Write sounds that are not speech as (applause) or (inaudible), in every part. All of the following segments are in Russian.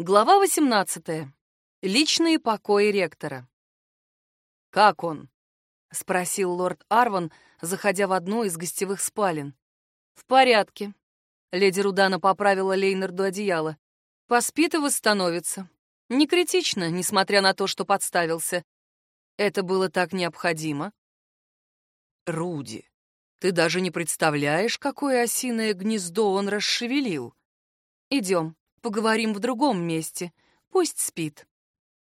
Глава 18. Личные покои ректора. «Как он?» — спросил лорд Арван, заходя в одну из гостевых спален. «В порядке». Леди Рудана поправила Лейнарду одеяло. «Поспит и восстановится. Не критично, несмотря на то, что подставился. Это было так необходимо». «Руди, ты даже не представляешь, какое осиное гнездо он расшевелил. Идем». Поговорим в другом месте. Пусть спит».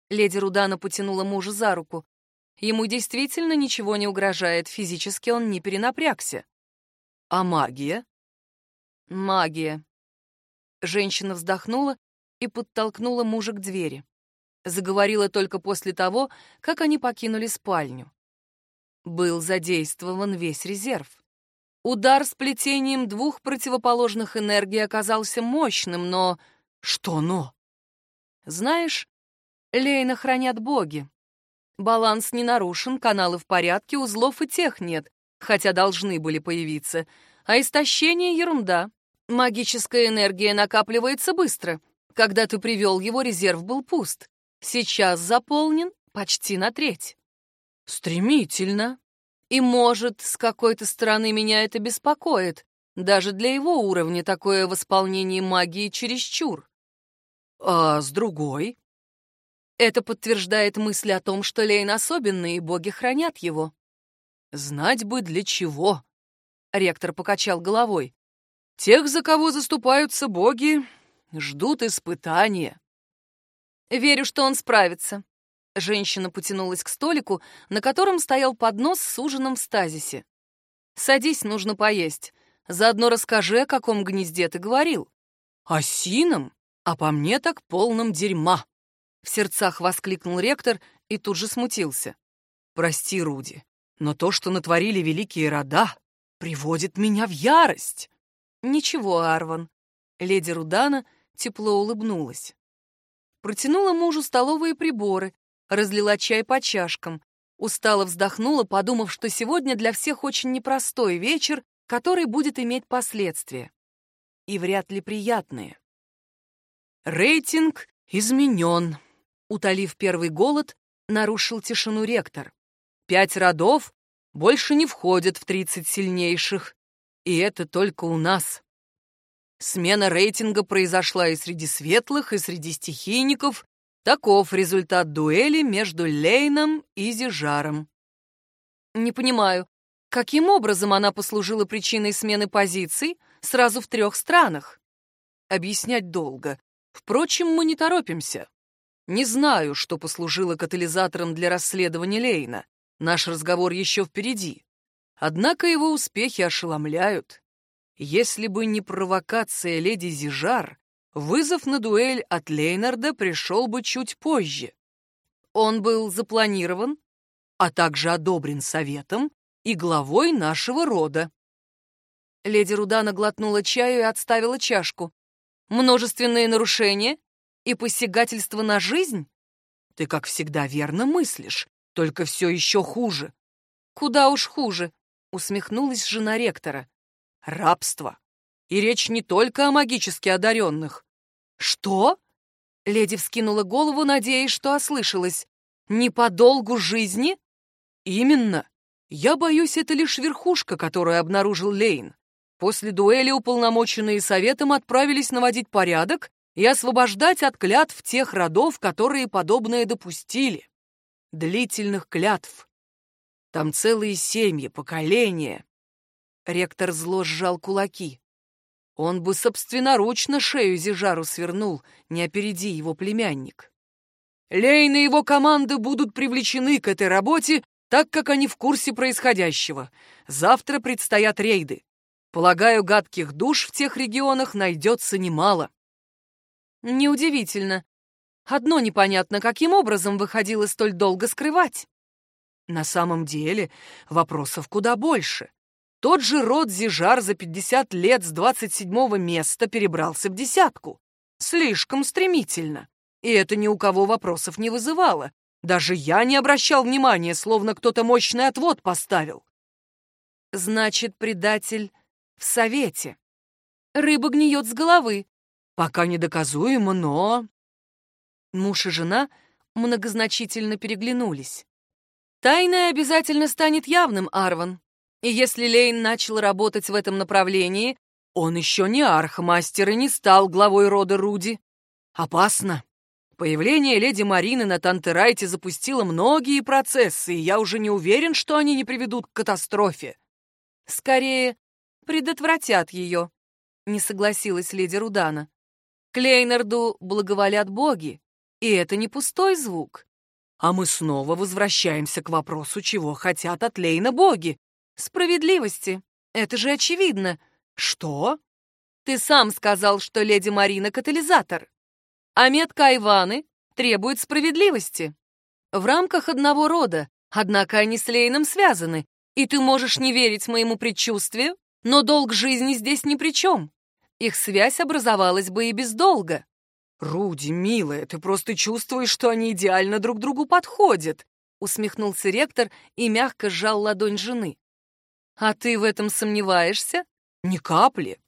Леди Рудана потянула мужа за руку. Ему действительно ничего не угрожает, физически он не перенапрягся. «А магия?» «Магия». Женщина вздохнула и подтолкнула мужа к двери. Заговорила только после того, как они покинули спальню. Был задействован весь резерв. Удар с плетением двух противоположных энергий оказался мощным, но что «но»? Знаешь, Лейна хранят боги. Баланс не нарушен, каналы в порядке, узлов и тех нет, хотя должны были появиться. А истощение — ерунда. Магическая энергия накапливается быстро. Когда ты привел его, резерв был пуст. Сейчас заполнен почти на треть. Стремительно. И, может, с какой-то стороны меня это беспокоит. Даже для его уровня такое восполнение магии чересчур. А с другой? Это подтверждает мысль о том, что Лейн особенный, и боги хранят его. Знать бы для чего. Ректор покачал головой. Тех, за кого заступаются боги, ждут испытания. Верю, что он справится. Женщина потянулась к столику, на котором стоял поднос с ужином в стазисе. «Садись, нужно поесть. Заодно расскажи, о каком гнезде ты говорил. О сином? А по мне так полном дерьма. В сердцах воскликнул ректор и тут же смутился. Прости, Руди, но то, что натворили великие рода, приводит меня в ярость. Ничего, Арван. Леди Рудана тепло улыбнулась. Протянула мужу столовые приборы, разлила чай по чашкам, устало вздохнула, подумав, что сегодня для всех очень непростой вечер, который будет иметь последствия. И вряд ли приятные. Рейтинг изменен. Утолив первый голод, нарушил тишину ректор. Пять родов больше не входят в тридцать сильнейших. И это только у нас. Смена рейтинга произошла и среди светлых, и среди стихийников. Таков результат дуэли между Лейном и Зижаром. Не понимаю, Каким образом она послужила причиной смены позиций сразу в трех странах? Объяснять долго. Впрочем, мы не торопимся. Не знаю, что послужило катализатором для расследования Лейна. Наш разговор еще впереди. Однако его успехи ошеломляют. Если бы не провокация леди Зижар, вызов на дуэль от Лейнарда пришел бы чуть позже. Он был запланирован, а также одобрен советом и главой нашего рода. Леди Рудана глотнула чаю и отставила чашку. Множественные нарушения и посягательство на жизнь? Ты, как всегда, верно мыслишь, только все еще хуже. Куда уж хуже, усмехнулась жена ректора. Рабство. И речь не только о магически одаренных. Что? Леди вскинула голову, надеясь, что ослышалась. Не по долгу жизни? Именно. Я боюсь, это лишь верхушка, которую обнаружил Лейн. После дуэли уполномоченные советом отправились наводить порядок и освобождать от клятв тех родов, которые подобное допустили. Длительных клятв. Там целые семьи, поколения. Ректор зло сжал кулаки. Он бы собственноручно шею Зижару свернул, не опереди его племянник. Лейн и его команды будут привлечены к этой работе так как они в курсе происходящего. Завтра предстоят рейды. Полагаю, гадких душ в тех регионах найдется немало. Неудивительно. Одно непонятно, каким образом выходило столь долго скрывать. На самом деле вопросов куда больше. Тот же род Зижар за 50 лет с 27-го места перебрался в десятку. Слишком стремительно. И это ни у кого вопросов не вызывало. Даже я не обращал внимания, словно кто-то мощный отвод поставил. Значит, предатель в совете. Рыба гниет с головы. Пока недоказуемо, но... Муж и жена многозначительно переглянулись. Тайное обязательно станет явным, Арван. И если Лейн начал работать в этом направлении, он еще не архмастер и не стал главой рода Руди. Опасно. Появление леди Марины на Тантерайте запустило многие процессы, и я уже не уверен, что они не приведут к катастрофе. Скорее, предотвратят ее, не согласилась леди Рудана. Клейнарду благоволят боги, и это не пустой звук. А мы снова возвращаемся к вопросу, чего хотят от Лейна боги. Справедливости. Это же очевидно. Что? Ты сам сказал, что леди Марина — катализатор. А метка Иваны требует справедливости. В рамках одного рода, однако они с Лейном связаны, и ты можешь не верить моему предчувствию, но долг жизни здесь ни при чем. Их связь образовалась бы и без долга. «Руди, милая, ты просто чувствуешь, что они идеально друг другу подходят», усмехнулся ректор и мягко сжал ладонь жены. «А ты в этом сомневаешься?» «Ни капли.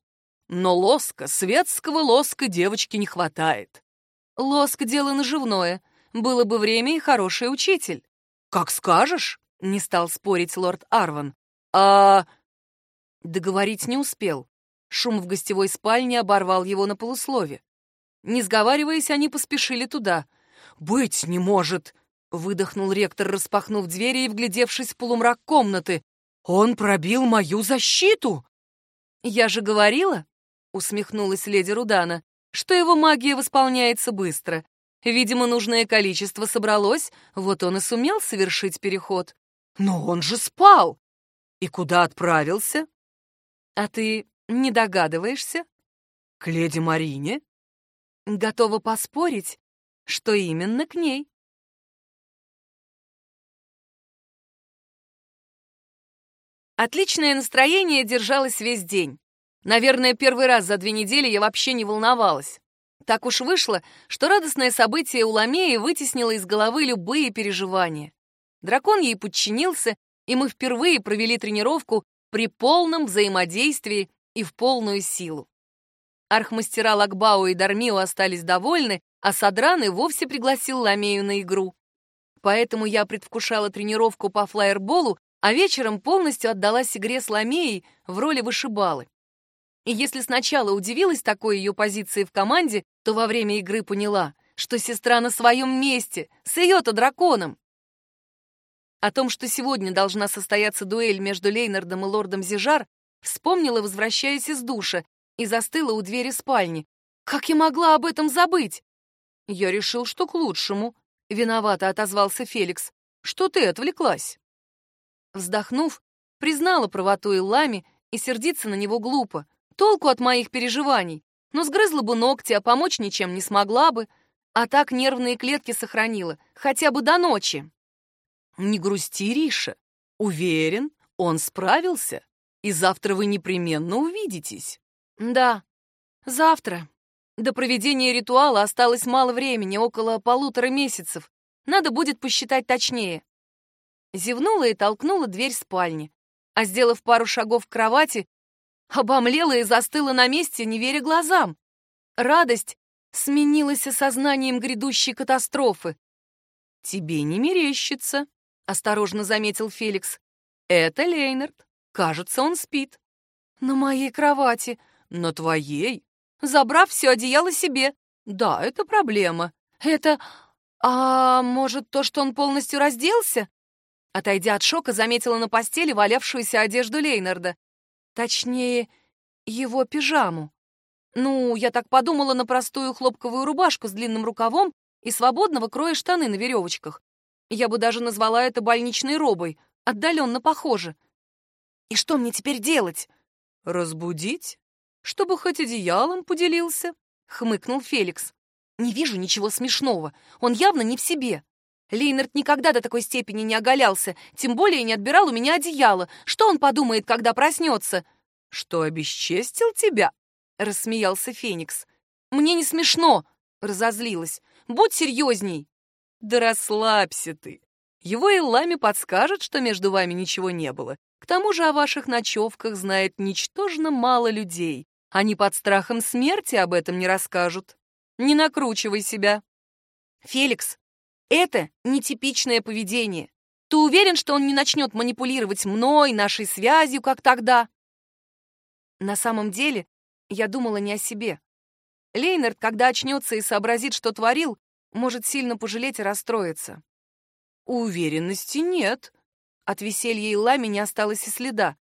Но лоска, светского лоска девочки не хватает». «Лоск — дело наживное. Было бы время и хороший учитель». «Как скажешь», — не стал спорить лорд Арван. «А...» Договорить не успел. Шум в гостевой спальне оборвал его на полуслове. Не сговариваясь, они поспешили туда. «Быть не может!» — выдохнул ректор, распахнув двери и вглядевшись в полумрак комнаты. «Он пробил мою защиту!» «Я же говорила!» — усмехнулась леди Рудана, что его магия восполняется быстро. Видимо, нужное количество собралось, вот он и сумел совершить переход. «Но он же спал!» «И куда отправился?» «А ты не догадываешься?» «К леди Марине?» Готова поспорить, что именно к ней. Отличное настроение держалось весь день. Наверное, первый раз за две недели я вообще не волновалась. Так уж вышло, что радостное событие у Ламеи вытеснило из головы любые переживания. Дракон ей подчинился, и мы впервые провели тренировку при полном взаимодействии и в полную силу. Архмастера Лакбау и Дармио остались довольны, а Садран и вовсе пригласил Ламею на игру. Поэтому я предвкушала тренировку по флайерболу, а вечером полностью отдалась игре с Ламеей в роли вышибалы. И если сначала удивилась такой ее позиции в команде, то во время игры поняла, что сестра на своем месте, с ее-то драконом. О том, что сегодня должна состояться дуэль между Лейнардом и лордом Зижар, вспомнила, возвращаясь из душа, и застыла у двери спальни. Как я могла об этом забыть? Я решил, что к лучшему. Виновато отозвался Феликс. Что ты отвлеклась? Вздохнув, признала правоту Иллами и сердиться на него глупо. Толку от моих переживаний. Но сгрызла бы ногти, а помочь ничем не смогла бы. А так нервные клетки сохранила, хотя бы до ночи. Не грусти, Риша. Уверен, он справился, и завтра вы непременно увидитесь. Да, завтра. До проведения ритуала осталось мало времени, около полутора месяцев. Надо будет посчитать точнее. Зевнула и толкнула дверь спальни, а сделав пару шагов к кровати, обомлела и застыла на месте, не веря глазам. Радость сменилась осознанием грядущей катастрофы. «Тебе не мерещится», — осторожно заметил Феликс. «Это Лейнард. Кажется, он спит». «На моей кровати», на твоей. Забрав все одеяло себе. Да, это проблема. Это... А может, то, что он полностью разделся? Отойдя от шока, заметила на постели валявшуюся одежду Лейнарда. Точнее, его пижаму. Ну, я так подумала на простую хлопковую рубашку с длинным рукавом и свободного кроя штаны на веревочках. Я бы даже назвала это больничной робой, отдаленно похоже. И что мне теперь делать? Разбудить? чтобы хоть одеялом поделился», — хмыкнул Феликс. «Не вижу ничего смешного. Он явно не в себе. Лейнард никогда до такой степени не оголялся, тем более не отбирал у меня одеяло. Что он подумает, когда проснется?» «Что, обесчестил тебя?» — рассмеялся Феникс. «Мне не смешно», — разозлилась. «Будь серьезней». «Да расслабься ты. Его Иллами подскажет, что между вами ничего не было. К тому же о ваших ночевках знает ничтожно мало людей. Они под страхом смерти об этом не расскажут. Не накручивай себя. Феликс, это нетипичное поведение. Ты уверен, что он не начнет манипулировать мной, нашей связью, как тогда? На самом деле, я думала не о себе. Лейнард, когда очнется и сообразит, что творил, может сильно пожалеть и расстроиться. Уверенности нет. От веселья и лами не осталось и следа.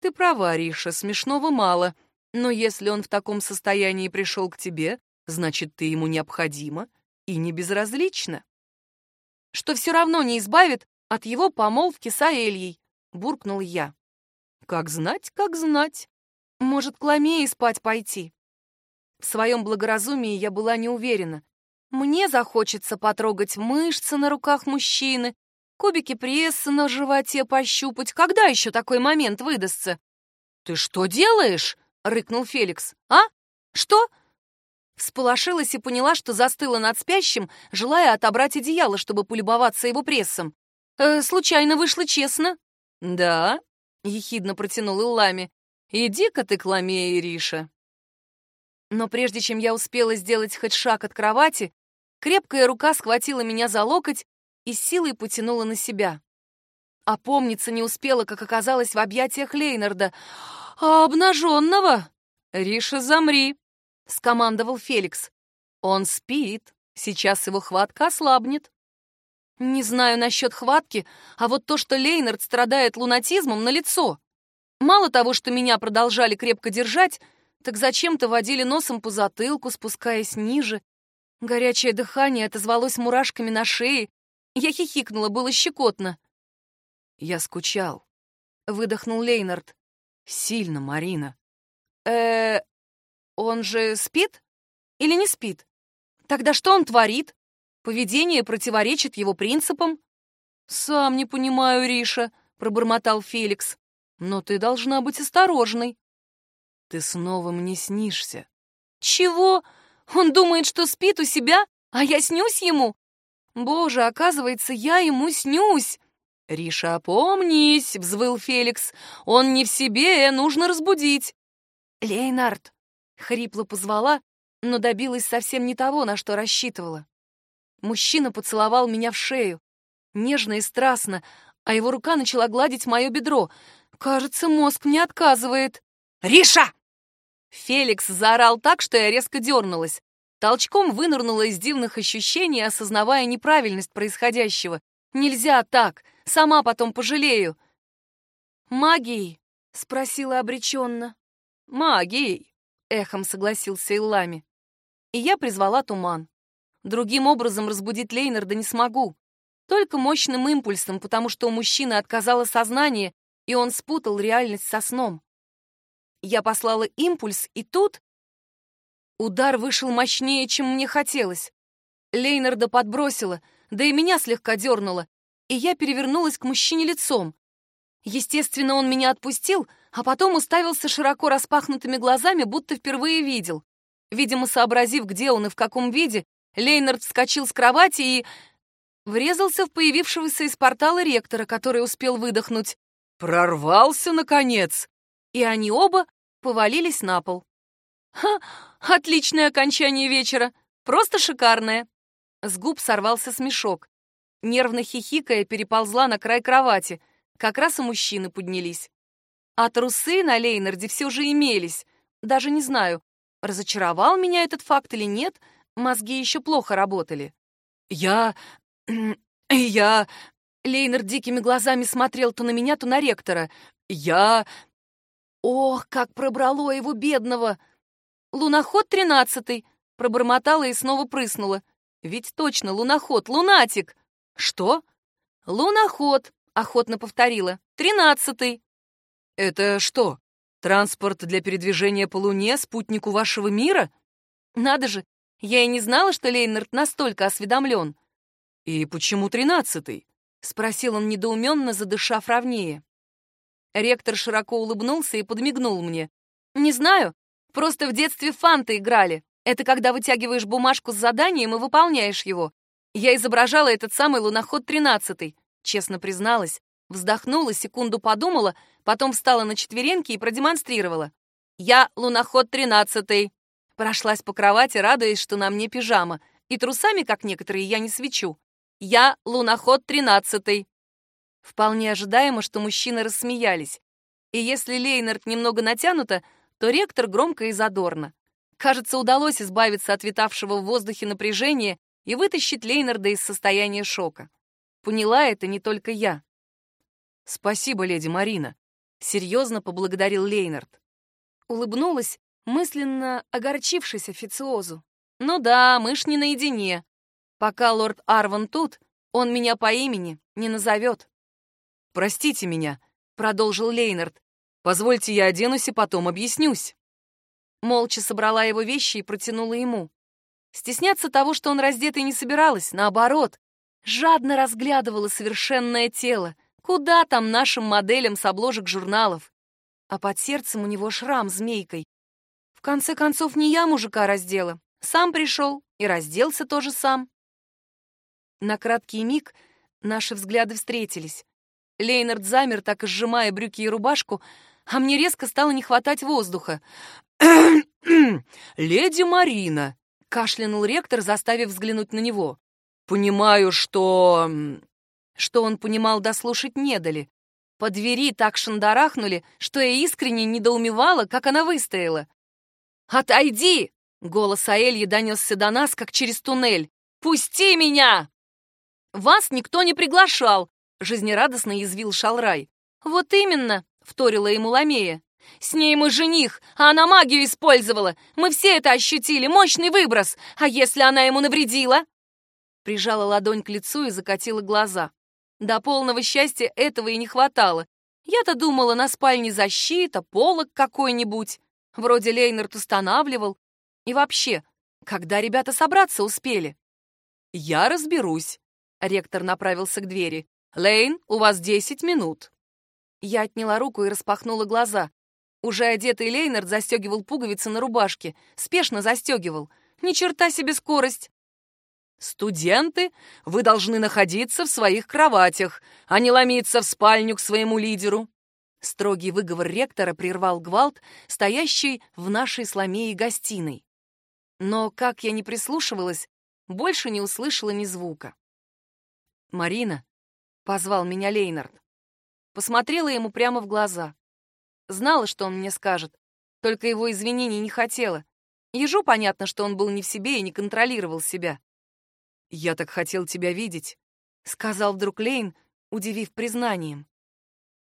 Ты права, Риша, смешного мало. Но если он в таком состоянии пришел к тебе, значит, ты ему необходима и не безразлична. Что все равно не избавит от его помолвки с Аэльей, буркнул я. Как знать, как знать. Может, к Ламее спать пойти? В своем благоразумии я была не уверена. Мне захочется потрогать мышцы на руках мужчины, кубики пресса на животе пощупать. Когда еще такой момент выдастся? «Ты что делаешь?» — рыкнул Феликс. «А? Что?» Всполошилась и поняла, что застыла над спящим, желая отобрать одеяло, чтобы полюбоваться его прессом. «Э, «Случайно вышло честно?» «Да», — ехидно протянул Иллами. «Иди-ка ты к Ламее, Риша». Но прежде чем я успела сделать хоть шаг от кровати, крепкая рука схватила меня за локоть и силой потянула на себя. Опомниться не успела, как оказалась в объятиях Лейнарда. «А обнаженного?» «Риша, замри!» — скомандовал Феликс. «Он спит. Сейчас его хватка ослабнет». Не знаю насчет хватки, а вот то, что Лейнард страдает лунатизмом, на лицо. Мало того, что меня продолжали крепко держать, так зачем-то водили носом по затылку, спускаясь ниже. Горячее дыхание отозвалось мурашками на шее. Я хихикнула, было щекотно. Я скучал. Выдохнул Лейнард. Сильно, Марина. э он же спит? Или не спит? Тогда что он творит? Поведение противоречит его принципам? Сам не понимаю, Риша, пробормотал Феликс. Но ты должна быть осторожной. Ты снова мне снишься. Чего? Он думает, что спит у себя, а я снюсь ему? Боже, оказывается, я ему снюсь. Риша, опомнись, взвыл Феликс. Он не в себе, нужно разбудить. Лейнард, хрипло позвала, но добилась совсем не того, на что рассчитывала. Мужчина поцеловал меня в шею, нежно и страстно, а его рука начала гладить мое бедро. Кажется, мозг мне отказывает. «Риша!» Феликс заорал так, что я резко дернулась. Толчком вынырнула из дивных ощущений, осознавая неправильность происходящего. Нельзя так, сама потом пожалею. «Магией?» — спросила обреченно. «Магией», — эхом согласился Иллами. И я призвала туман. Другим образом разбудить Лейнарда не смогу. Только мощным импульсом, потому что у мужчины отказало сознание, и он спутал реальность со сном. Я послала импульс, и тут... Удар вышел мощнее, чем мне хотелось. Лейнарда подбросила, да и меня слегка дернуло, и я перевернулась к мужчине лицом. Естественно, он меня отпустил, а потом уставился широко распахнутыми глазами, будто впервые видел. Видимо, сообразив, где он и в каком виде, Лейнард вскочил с кровати и... врезался в появившегося из портала ректора, который успел выдохнуть. «Прорвался, наконец!» и они оба повалились на пол. «Ха! Отличное окончание вечера! Просто шикарное!» С губ сорвался смешок. Нервно хихикая, переползла на край кровати. Как раз и мужчины поднялись. А трусы на Лейнарде все же имелись. Даже не знаю, разочаровал меня этот факт или нет, мозги еще плохо работали. «Я... (clears throat) я...» Лейнард дикими глазами смотрел то на меня, то на ректора. «Я... Ох, как пробрало его бедного! Луноход тринадцатый! Пробормотала и снова прыснула. Ведь точно, луноход, лунатик! Что? Луноход, охотно повторила. Тринадцатый. Это что, транспорт для передвижения по Луне, спутнику вашего мира? Надо же, я и не знала, что Лейнард настолько осведомлен. И почему тринадцатый? Спросил он недоуменно, задышав ровнее. Ректор широко улыбнулся и подмигнул мне. «Не знаю, просто в детстве фанты играли. Это когда вытягиваешь бумажку с заданием и выполняешь его. Я изображала этот самый луноход тринадцатый, честно призналась. Вздохнула, секунду подумала, потом встала на четвереньки и продемонстрировала. «Я луноход тринадцатый». Прошлась по кровати, радуясь, что на мне пижама. И трусами, как некоторые, я не свечу. Я луноход тринадцатый. Вполне ожидаемо, что мужчины рассмеялись. И если Лейнард немного натянуто, то ректор громко и задорно. Кажется, удалось избавиться от витавшего в воздухе напряжения и вытащить Лейнарда из состояния шока. Поняла это не только я. «Спасибо, леди Марина», — серьезно поблагодарил Лейнард. Улыбнулась, мысленно огорчившись официозу. «Ну да, мы ж не наедине. Пока лорд Арван тут, он меня по имени не назовет». «Простите меня», — продолжил Лейнард. «Позвольте я оденусь и потом объяснюсь». Молча собрала его вещи и протянула ему. Стесняться того, что он раздетый, не собиралась, наоборот. Жадно разглядывала совершенное тело. Куда там нашим моделям с обложек журналов? А под сердцем у него шрам змейкой. В конце концов, не я мужика раздела. Сам пришел и разделся тоже сам. На краткий миг наши взгляды встретились. Лейнард замер, так и сжимая брюки и рубашку, а мне резко стало не хватать воздуха. «Леди Марина!» — кашлянул ректор, заставив взглянуть на него. «Понимаю, что...» Что он понимал, дослушать не дали. По двери так шандарахнули, что я искренне недоумевала, как она выстояла. «Отойди!» — голос Аэльи донесся до нас, как через туннель. «Пусти меня!» «Вас никто не приглашал!» — жизнерадостно язвил Шалрай. «Вот именно!» — вторила ему Ламея. С ней мы жених, а она магию использовала. Мы все это ощутили, мощный выброс. А если она ему навредила?» Прижала ладонь к лицу и закатила глаза. До полного счастья этого и не хватало. Я-то думала, на спальне защита, полок какой-нибудь. Вроде Лейнард устанавливал. И вообще, когда ребята собраться успели? «Я разберусь», — ректор направился к двери. «Лейн, у вас десять минут». Я отняла руку и распахнула глаза. Уже одетый Лейнард застегивал пуговицы на рубашке. Спешно застегивал. Ни черта себе скорость. «Студенты, вы должны находиться в своих кроватях, а не ломиться в спальню к своему лидеру». Строгий выговор ректора прервал гвалт, стоящий в нашей сломее гостиной. Но, как я не прислушивалась, больше не услышала ни звука. «Марина», — позвал меня Лейнард. Посмотрела ему прямо в глаза. Знала, что он мне скажет, только его извинений не хотела. Ежу понятно, что он был не в себе и не контролировал себя. «Я так хотел тебя видеть», — сказал вдруг Лейн, удивив признанием.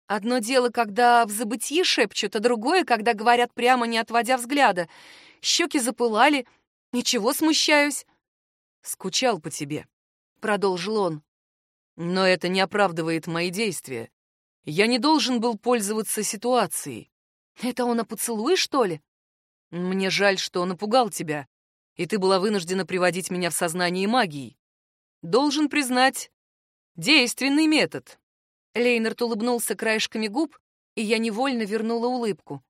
«Одно дело, когда в забытии шепчут, а другое, когда говорят прямо, не отводя взгляда. Щеки запылали. Ничего, смущаюсь». «Скучал по тебе», — продолжил он. «Но это не оправдывает мои действия. Я не должен был пользоваться ситуацией. Это он о поцелуе, что ли? Мне жаль, что напугал тебя, и ты была вынуждена приводить меня в сознание магией. Должен признать, действенный метод. Лейнард улыбнулся краешками губ, и я невольно вернула улыбку.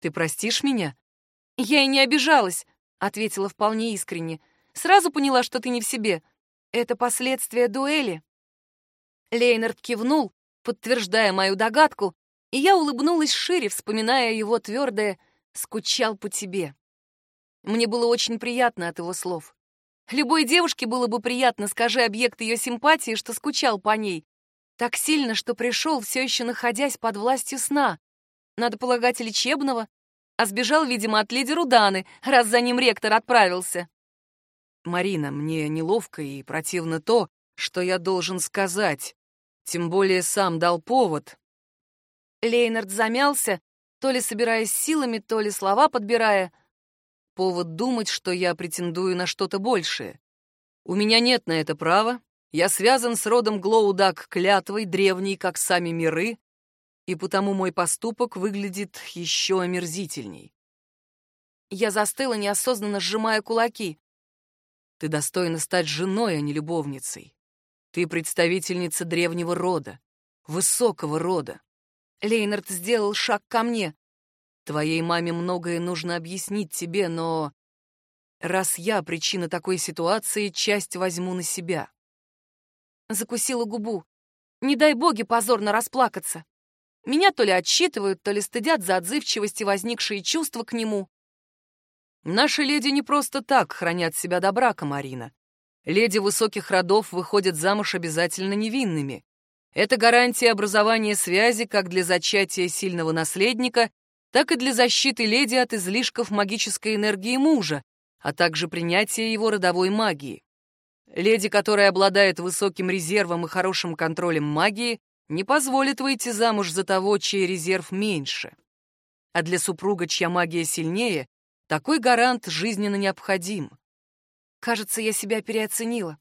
Ты простишь меня? Я и не обижалась, ответила вполне искренне. Сразу поняла, что ты не в себе. Это последствия дуэли. Лейнард кивнул, подтверждая мою догадку, и я улыбнулась шире, вспоминая его твердое «скучал по тебе». Мне было очень приятно от его слов. Любой девушке было бы приятно, скажи объект ее симпатии, что скучал по ней. Так сильно, что пришел, все еще находясь под властью сна. Надо полагать, лечебного. А сбежал, видимо, от лидеру Даны, раз за ним ректор отправился. «Марина, мне неловко и противно то, что я должен сказать. Тем более сам дал повод. Лейнард замялся, то ли собираясь силами, то ли слова подбирая. Повод думать, что я претендую на что-то большее. У меня нет на это права. Я связан с родом Глоудак клятвой, древней, как сами миры, и потому мой поступок выглядит еще омерзительней. Я застыла, неосознанно сжимая кулаки. Ты достойна стать женой, а не любовницей. Ты представительница древнего рода, высокого рода. Лейнард сделал шаг ко мне. Твоей маме многое нужно объяснить тебе, но... Раз я причина такой ситуации, часть возьму на себя. Закусила губу. Не дай боги позорно расплакаться. Меня то ли отчитывают, то ли стыдят за отзывчивость и возникшие чувства к нему. Наши леди не просто так хранят себя до брака, Марина. Леди высоких родов выходят замуж обязательно невинными. Это гарантия образования связи как для зачатия сильного наследника, так и для защиты леди от излишков магической энергии мужа, а также принятия его родовой магии. Леди, которая обладает высоким резервом и хорошим контролем магии, не позволит выйти замуж за того, чей резерв меньше. А для супруга, чья магия сильнее, такой гарант жизненно необходим. Кажется, я себя переоценила.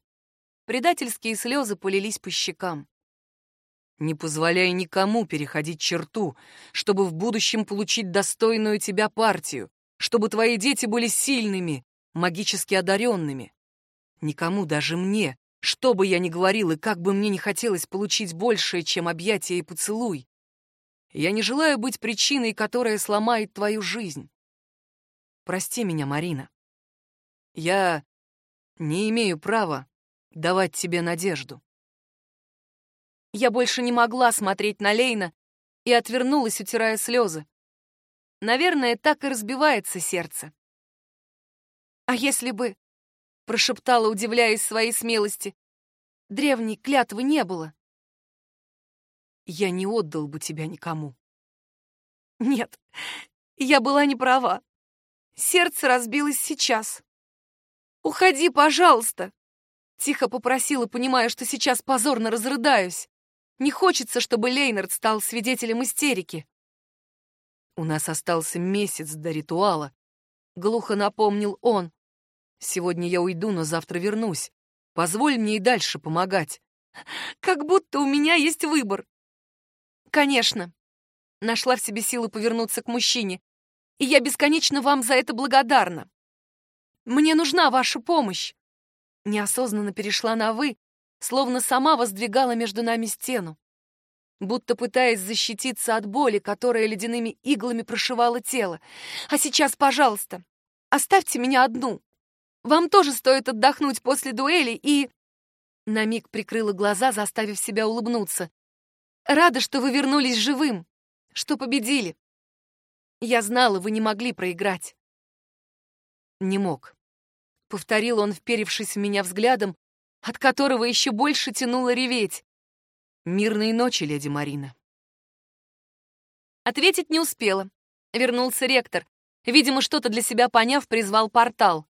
Предательские слезы полились по щекам. Не позволяй никому переходить черту, чтобы в будущем получить достойную тебя партию, чтобы твои дети были сильными, магически одаренными. Никому, даже мне, что бы я ни говорил и как бы мне не хотелось получить большее, чем объятие и поцелуй. Я не желаю быть причиной, которая сломает твою жизнь. Прости меня, Марина. Я не имею права давать тебе надежду. Я больше не могла смотреть на Лейна и отвернулась, утирая слезы. Наверное, так и разбивается сердце. «А если бы...» — прошептала, удивляясь своей смелости. «Древней клятвы не было». «Я не отдал бы тебя никому». «Нет, я была не права. Сердце разбилось сейчас. Уходи, пожалуйста!» Тихо попросила, понимая, что сейчас позорно разрыдаюсь. Не хочется, чтобы Лейнард стал свидетелем истерики. У нас остался месяц до ритуала. Глухо напомнил он. Сегодня я уйду, но завтра вернусь. Позволь мне и дальше помогать. Как будто у меня есть выбор. Конечно. Нашла в себе силы повернуться к мужчине. И я бесконечно вам за это благодарна. Мне нужна ваша помощь. Неосознанно перешла на «вы», словно сама воздвигала между нами стену, будто пытаясь защититься от боли, которая ледяными иглами прошивала тело. «А сейчас, пожалуйста, оставьте меня одну. Вам тоже стоит отдохнуть после дуэли и...» На миг прикрыла глаза, заставив себя улыбнуться. «Рада, что вы вернулись живым, что победили. Я знала, вы не могли проиграть». «Не мог», — повторил он, вперевшись в меня взглядом, от которого еще больше тянуло реветь. «Мирной ночи, леди Марина». Ответить не успела. Вернулся ректор. Видимо, что-то для себя поняв, призвал портал.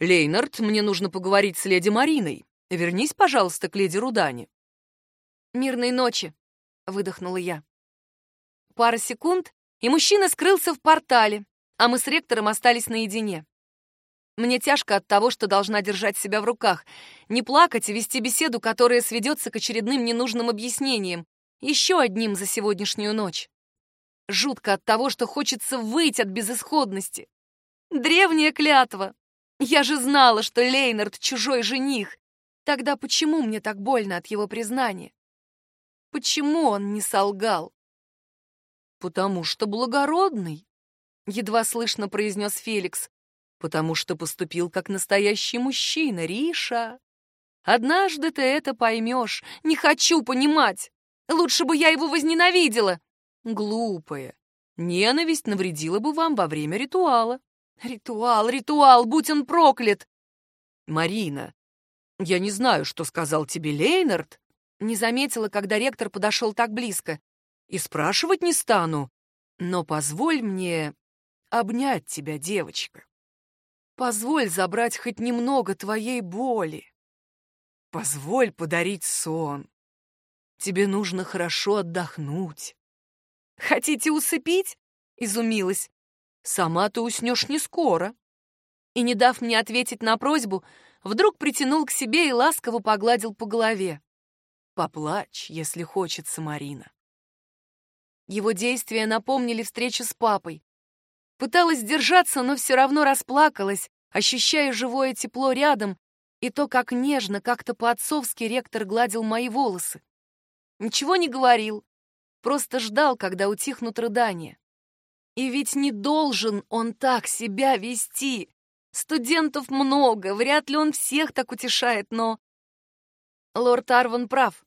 «Лейнард, мне нужно поговорить с леди Мариной. Вернись, пожалуйста, к леди Рудане». «Мирной ночи», — выдохнула я. Пара секунд, и мужчина скрылся в портале, а мы с ректором остались наедине. Мне тяжко от того, что должна держать себя в руках, не плакать и вести беседу, которая сведется к очередным ненужным объяснениям, еще одним за сегодняшнюю ночь. Жутко от того, что хочется выйти от безысходности. Древняя клятва. Я же знала, что Лейнард — чужой жених. Тогда почему мне так больно от его признания? Почему он не солгал? Потому что благородный, едва слышно произнес Феликс потому что поступил как настоящий мужчина, Риша. Однажды ты это поймешь. Не хочу понимать. Лучше бы я его возненавидела. Глупая. Ненависть навредила бы вам во время ритуала. Ритуал, ритуал, будь он проклят. Марина, я не знаю, что сказал тебе Лейнард. Не заметила, когда ректор подошел так близко. И спрашивать не стану. Но позволь мне обнять тебя, девочка. Позволь забрать хоть немного твоей боли. Позволь подарить сон. Тебе нужно хорошо отдохнуть. Хотите усыпить? Изумилась. Сама ты уснешь не скоро. И, не дав мне ответить на просьбу, вдруг притянул к себе и ласково погладил по голове. Поплачь, если хочется, Марина. Его действия напомнили встречу с папой. Пыталась держаться, но все равно расплакалась, ощущая живое тепло рядом и то, как нежно, как-то по-отцовски ректор гладил мои волосы. Ничего не говорил, просто ждал, когда утихнут рыдания. И ведь не должен он так себя вести. Студентов много, вряд ли он всех так утешает, но... Лорд Арван прав.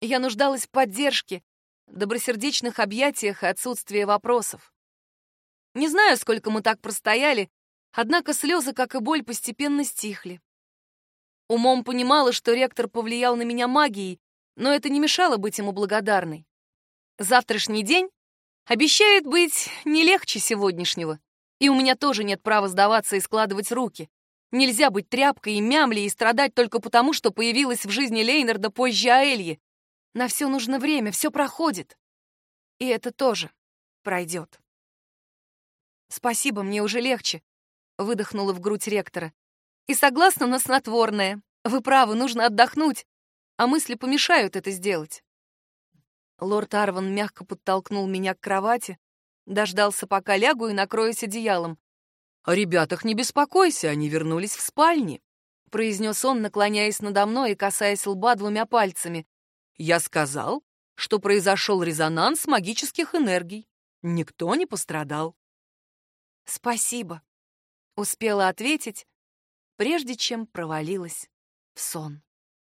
Я нуждалась в поддержке, добросердечных объятиях и отсутствии вопросов. Не знаю, сколько мы так простояли, Однако слезы, как и боль, постепенно стихли. Умом понимала, что ректор повлиял на меня магией, но это не мешало быть ему благодарной. Завтрашний день обещает быть не легче сегодняшнего, и у меня тоже нет права сдаваться и складывать руки. Нельзя быть тряпкой и мямлей и страдать только потому, что появилась в жизни Лейнарда позже Аэльи. На все нужно время, все проходит. И это тоже пройдет. «Спасибо, мне уже легче», — выдохнула в грудь ректора. «И согласна на снотворное. Вы правы, нужно отдохнуть, а мысли помешают это сделать». Лорд Арван мягко подтолкнул меня к кровати, дождался, пока лягу и накроюсь одеялом. «О ребятах не беспокойся, они вернулись в спальне», — произнес он, наклоняясь надо мной и касаясь лба двумя пальцами. «Я сказал, что произошел резонанс магических энергий. Никто не пострадал». «Спасибо», — успела ответить, прежде чем провалилась в сон.